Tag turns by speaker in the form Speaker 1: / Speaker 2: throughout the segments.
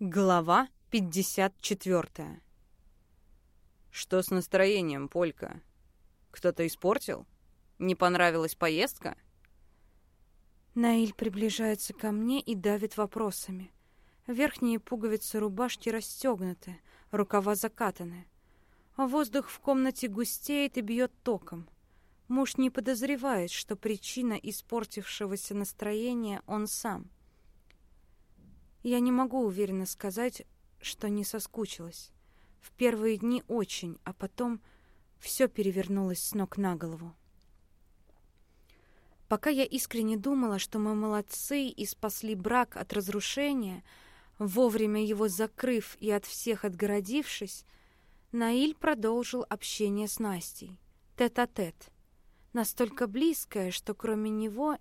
Speaker 1: Глава 54
Speaker 2: Что с настроением, Полька? Кто-то испортил? Не понравилась поездка?
Speaker 1: Наиль приближается ко мне и давит вопросами. Верхние пуговицы рубашки расстегнуты, рукава закатаны. Воздух в комнате густеет и бьет током. Муж не подозревает, что причина испортившегося настроения он сам — я не могу уверенно сказать, что не соскучилась. В первые дни очень, а потом все перевернулось с ног на голову. Пока я искренне думала, что мы молодцы и спасли брак от разрушения, вовремя его закрыв и от всех отгородившись, Наиль продолжил общение с Настей, тет-а-тет, -тет, настолько близкое, что кроме него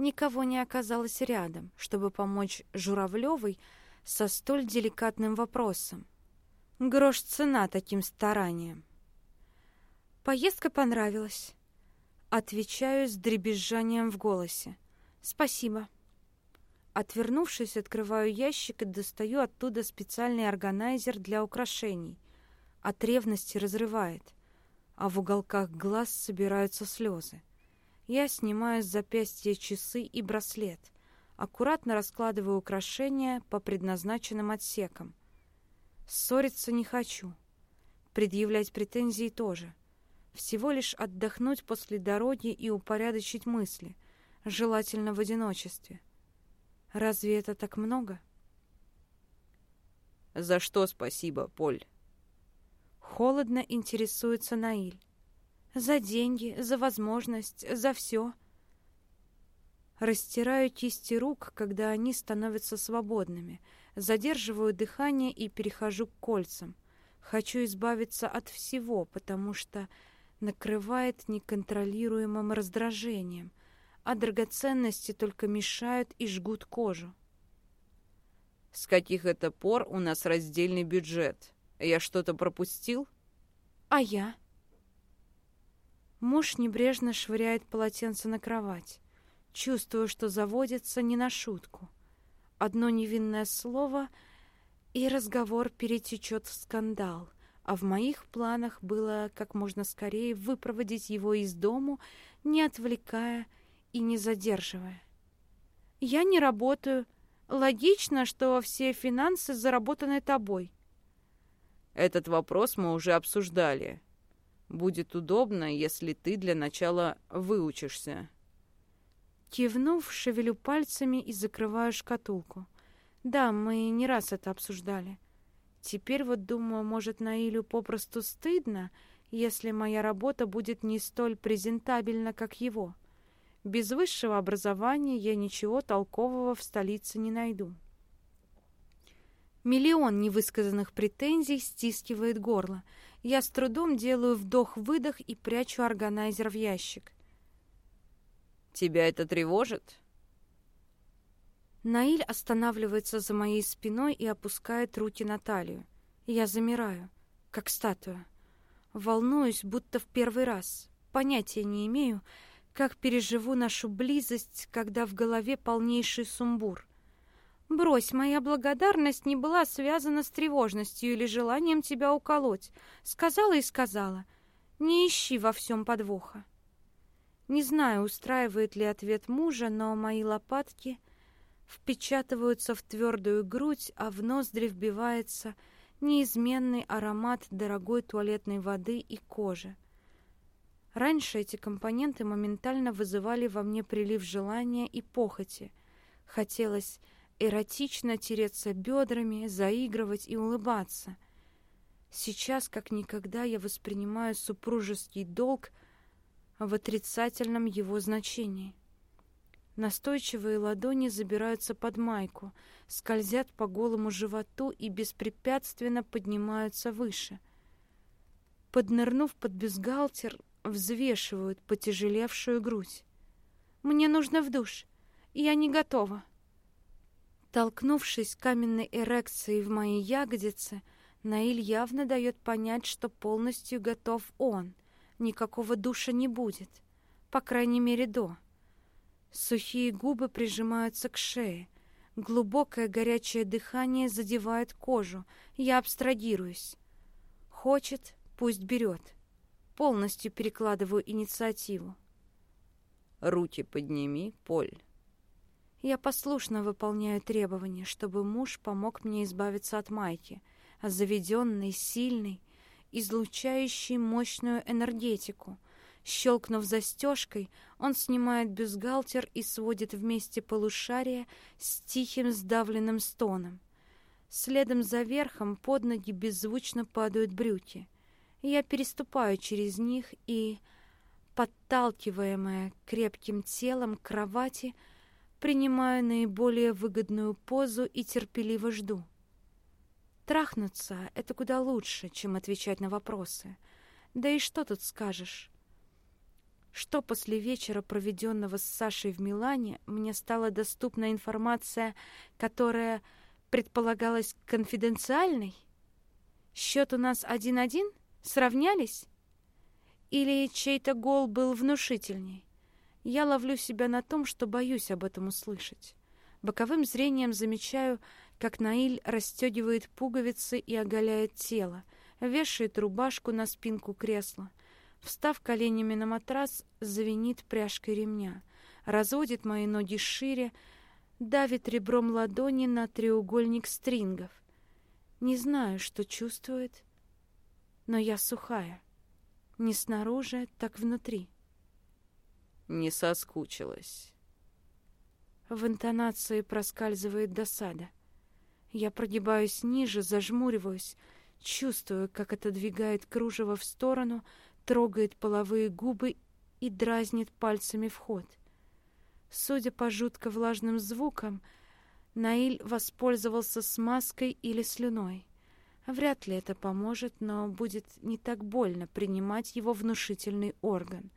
Speaker 1: никого не оказалось рядом, чтобы помочь Журавлевой со столь деликатным вопросом. Грош цена таким стараниям. Поездка понравилась. Отвечаю с дребезжанием в голосе. Спасибо. Отвернувшись, открываю ящик и достаю оттуда специальный органайзер для украшений. От ревности разрывает, а в уголках глаз собираются слезы. Я снимаю с запястья часы и браслет, аккуратно раскладываю украшения по предназначенным отсекам. Ссориться не хочу, предъявлять претензии тоже. Всего лишь отдохнуть после дороги и упорядочить мысли, желательно в одиночестве. Разве это так много?
Speaker 2: За что спасибо, Поль?
Speaker 1: Холодно интересуется Наиль. За деньги, за возможность, за все. Растираю кисти рук, когда они становятся свободными. Задерживаю дыхание и перехожу к кольцам. Хочу избавиться от всего, потому что накрывает неконтролируемым раздражением, а драгоценности только мешают и жгут кожу.
Speaker 2: С каких это пор у нас раздельный бюджет? Я что-то пропустил?
Speaker 1: А я? Муж небрежно швыряет полотенце на кровать. Чувствую, что заводится не на шутку. Одно невинное слово, и разговор перетечет в скандал. А в моих планах было как можно скорее выпроводить его из дому, не отвлекая и не задерживая. «Я не работаю. Логично, что все финансы заработаны тобой».
Speaker 2: «Этот вопрос мы уже обсуждали», Будет удобно, если ты для начала выучишься.
Speaker 1: Кивнув, шевелю пальцами и закрываю шкатулку. Да, мы не раз это обсуждали. Теперь вот думаю, может, Наилю попросту стыдно, если моя работа будет не столь презентабельна, как его. Без высшего образования я ничего толкового в столице не найду. Миллион невысказанных претензий стискивает горло — я с трудом делаю вдох-выдох и прячу органайзер в ящик.
Speaker 2: «Тебя это тревожит?»
Speaker 1: Наиль останавливается за моей спиной и опускает руки на талию. Я замираю, как статуя. Волнуюсь, будто в первый раз. Понятия не имею, как переживу нашу близость, когда в голове полнейший сумбур. Брось, моя благодарность не была связана с тревожностью или желанием тебя уколоть. Сказала и сказала. Не ищи во всем подвоха. Не знаю, устраивает ли ответ мужа, но мои лопатки впечатываются в твердую грудь, а в ноздри вбивается неизменный аромат дорогой туалетной воды и кожи. Раньше эти компоненты моментально вызывали во мне прилив желания и похоти. Хотелось эротично тереться бедрами, заигрывать и улыбаться. Сейчас, как никогда, я воспринимаю супружеский долг в отрицательном его значении. Настойчивые ладони забираются под майку, скользят по голому животу и беспрепятственно поднимаются выше. Поднырнув под бюстгальтер, взвешивают потяжелевшую грудь. «Мне нужно в душ. Я не готова». Толкнувшись каменной эрекцией в мои ягодицы, Наиль явно дает понять, что полностью готов он. Никакого душа не будет. По крайней мере, до. Сухие губы прижимаются к шее. Глубокое горячее дыхание задевает кожу. Я абстрагируюсь. Хочет, пусть берет. Полностью перекладываю инициативу.
Speaker 2: Руки подними, Поль.
Speaker 1: Я послушно выполняю требования, чтобы муж помог мне избавиться от майки, заведенный, сильный, излучающий мощную энергетику. Щелкнув застежкой, он снимает бюстгальтер и сводит вместе полушария с тихим сдавленным стоном. Следом за верхом под ноги беззвучно падают брюки. Я переступаю через них и, подталкиваемая крепким телом к кровати, принимаю наиболее выгодную позу и терпеливо жду. Трахнуться — это куда лучше, чем отвечать на вопросы. Да и что тут скажешь? Что после вечера, проведенного с Сашей в Милане, мне стала доступна информация, которая предполагалась конфиденциальной? Счет у нас один-один? Сравнялись? Или чей-то гол был внушительней? Я ловлю себя на том, что боюсь об этом услышать. Боковым зрением замечаю, как Наиль расстегивает пуговицы и оголяет тело, вешает рубашку на спинку кресла. Встав коленями на матрас, завинит пряжкой ремня, разводит мои ноги шире, давит ребром ладони на треугольник стрингов. Не знаю, что чувствует, но я сухая. Не снаружи, так внутри.
Speaker 2: Не соскучилась.
Speaker 1: В интонации проскальзывает досада. Я прогибаюсь ниже, зажмуриваюсь, чувствую, как отодвигает кружево в сторону, трогает половые губы и дразнит пальцами вход. Судя по жутко влажным звукам, Наиль воспользовался смазкой или слюной. Вряд ли это поможет, но будет не так больно принимать его внушительный орган.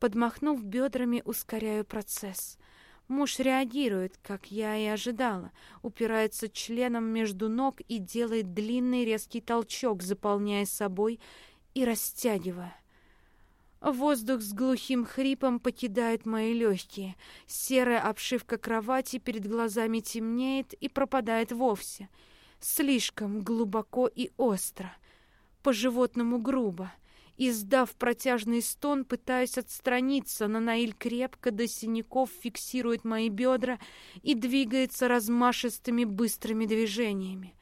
Speaker 1: Подмахнув бедрами, ускоряю процесс. Муж реагирует, как я и ожидала, упирается членом между ног и делает длинный резкий толчок, заполняя собой и растягивая. Воздух с глухим хрипом покидает мои легкие. Серая обшивка кровати перед глазами темнеет и пропадает вовсе — слишком глубоко и остро, по-животному грубо. Издав протяжный стон, пытаюсь отстраниться, но Наиль крепко до синяков фиксирует мои бедра и двигается размашистыми быстрыми движениями.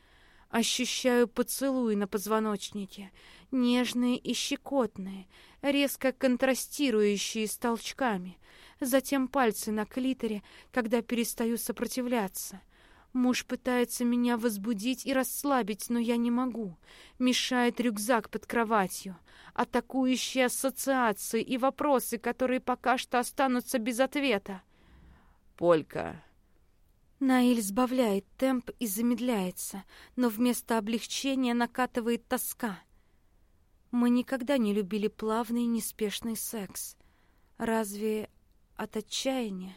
Speaker 1: Ощущаю поцелуи на позвоночнике, нежные и щекотные, резко контрастирующие с толчками. Затем пальцы на клиторе, когда перестаю сопротивляться. Муж пытается меня возбудить и расслабить, но я не могу. Мешает рюкзак под кроватью. Атакующие ассоциации и вопросы, которые пока что останутся без ответа.
Speaker 2: Полька.
Speaker 1: Наиль сбавляет темп и замедляется, но вместо облегчения накатывает тоска. Мы никогда не любили плавный неспешный секс. Разве от отчаяния?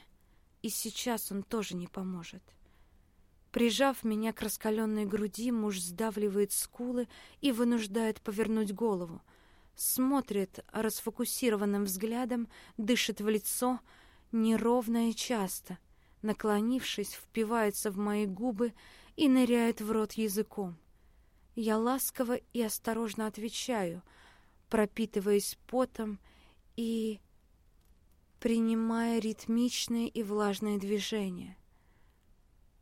Speaker 1: И сейчас он тоже не поможет. Прижав меня к раскаленной груди, муж сдавливает скулы и вынуждает повернуть голову. Смотрит расфокусированным взглядом, дышит в лицо, неровно и часто. Наклонившись, впивается в мои губы и ныряет в рот языком. Я ласково и осторожно отвечаю, пропитываясь потом и принимая ритмичные и влажные движения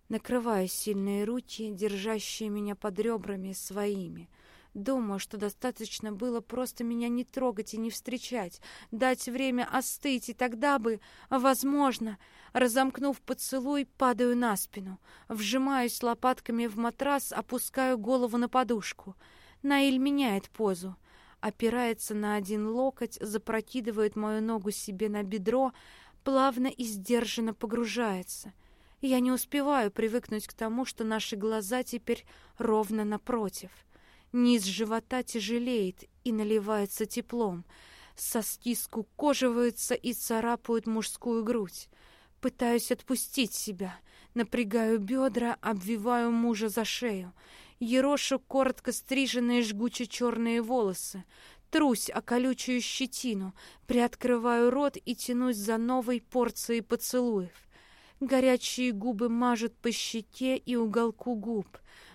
Speaker 1: накрывая сильные руки, держащие меня под ребрами своими. Думаю, что достаточно было просто меня не трогать и не встречать, дать время остыть, и тогда бы, возможно, разомкнув поцелуй, падаю на спину, вжимаюсь лопатками в матрас, опускаю голову на подушку. Наиль меняет позу, опирается на один локоть, запрокидывает мою ногу себе на бедро, плавно и сдержанно погружается — я не успеваю привыкнуть к тому, что наши глаза теперь ровно напротив. Низ живота тяжелеет и наливается теплом. Соски скукоживаются и царапают мужскую грудь. Пытаюсь отпустить себя. Напрягаю бедра, обвиваю мужа за шею. Ерошу коротко стриженные жгуче-черные волосы. Трусь о колючую щетину, приоткрываю рот и тянусь за новой порцией поцелуев. Горячие губы мажут по щеке и уголку губ.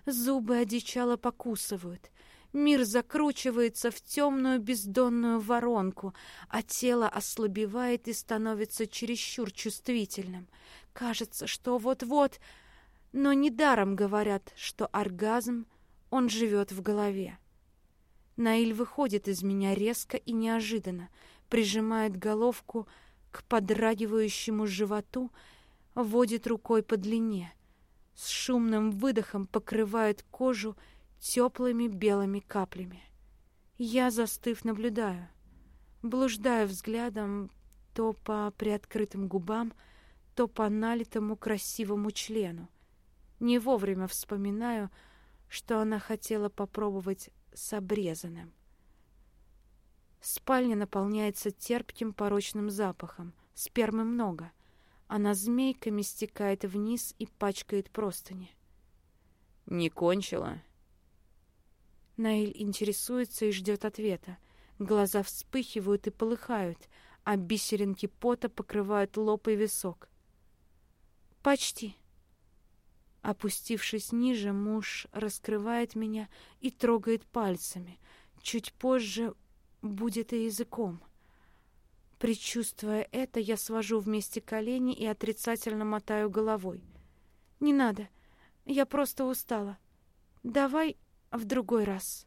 Speaker 1: Зубы одичало покусывают. Мир закручивается в темную бездонную воронку, а тело ослабевает и становится чересчур чувствительным. Кажется, что вот-вот... Но недаром говорят, что оргазм, он живет в голове. Наиль выходит из меня резко и неожиданно, прижимает головку к подрагивающему животу, водит рукой по длине, с шумным выдохом покрывает кожу теплыми белыми каплями. Я, застыв, наблюдаю, блуждаю взглядом то по приоткрытым губам, то по налитому красивому члену. Не вовремя вспоминаю, что она хотела попробовать с обрезанным. Спальня наполняется терпким порочным запахом. Спермы много. Она змейками стекает вниз и пачкает простыни.
Speaker 2: «Не кончила?»
Speaker 1: Наиль интересуется и ждет ответа. Глаза вспыхивают и полыхают, а бисеринки пота покрывают лоб и висок. «Почти». Опустившись ниже, муж раскрывает меня и трогает пальцами. Чуть позже будет и языком. Причувствуя это, я свожу вместе колени и отрицательно мотаю головой. «Не надо, я просто устала. Давай в другой раз.